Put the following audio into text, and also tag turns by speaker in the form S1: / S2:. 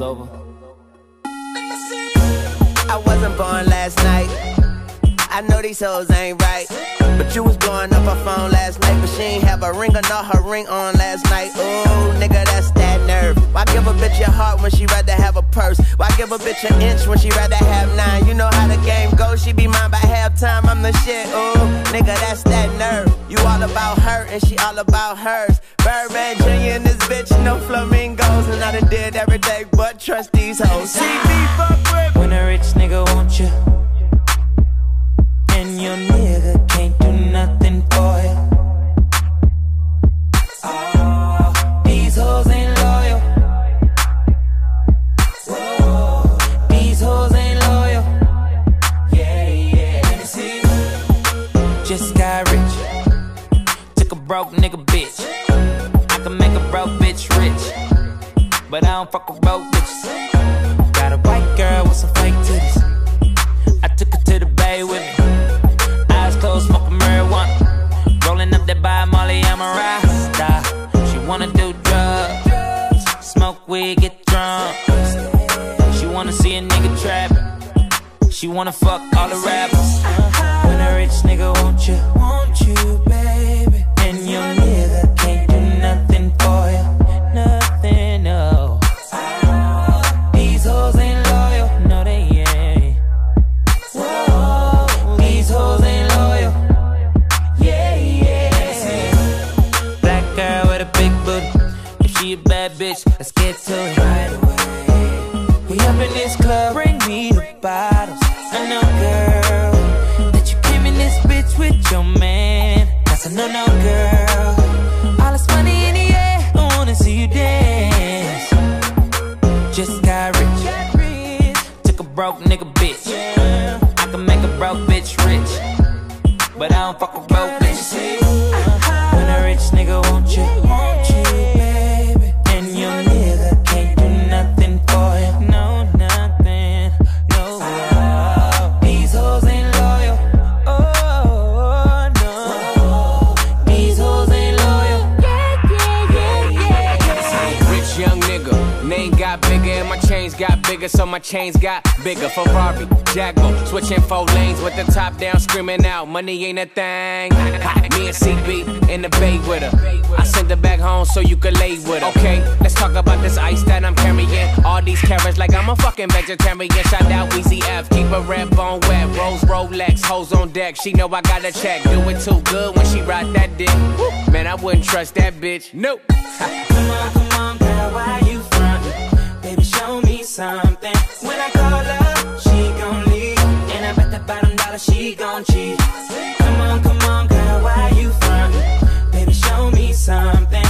S1: was over.
S2: I wasn't born last night. I know these hoes ain't right. But you was blowing up her phone last night. But she ain't have a ring or not her ring on last night. Ooh, nigga, that's that nerve. Why give a bitch your heart when she rather have a purse? Why give a bitch an inch when she rather have nine? You know how the game goes. She be mine by halftime. I'm the shit. Ooh, nigga, that's that nerve. You all about her and she all about hers. Birdman Jr. and this bitch, no flamingos. And I done did every day but trust these hoes. See me fuck with
S3: Just got rich. Took a broke nigga bitch. I can make a broke bitch rich. But I don't fuck with broke bitches. Got a white girl with some fake titties. I took her to the bay with me. Eyes closed, smoking marijuana. Rolling up that by Molly, I'm a rasta. She wanna do drugs, smoke weed, get drunk. She wanna see a nigga trap. She wanna fuck all the rappers. Rich nigga want you, want you, baby. And your nigga can't do nothing for you, nothing, no. These hoes ain't loyal, no they ain't. Whoa, these hoes ain't loyal. Yeah, yeah. Black girl with a big booty. If she a bad bitch, let's get to it A no-no, girl. All this money in the air, I wanna see you dance. Just got rich. Took a broke nigga bitch. I can make a broke bitch rich. But I don't fuck with broke bitches. Uh-huh. When a rich nigga want you,
S4: bigger, so my chains got bigger. Ferrari, Jaguar, switching four lanes with the top down, screaming out, money ain't a thing. Me and CB in the bay with her. I sent her back home so you could lay with her. Okay, let's talk about this ice that I'm carrying. All these carrots like I'm a fucking vegetarian. Shout out Weezy F, keep a red bone wet. Rose Rolex, hoes on deck. She know I got a check. Do it too good when she ride that dick. Man, I wouldn't trust that bitch. Nope.
S3: Come on, come on, something. When I call her, she gon' leave. And I bet that bottom dollar she gon' cheat. Come on, come on, girl, why you frontin'? Baby, show me something.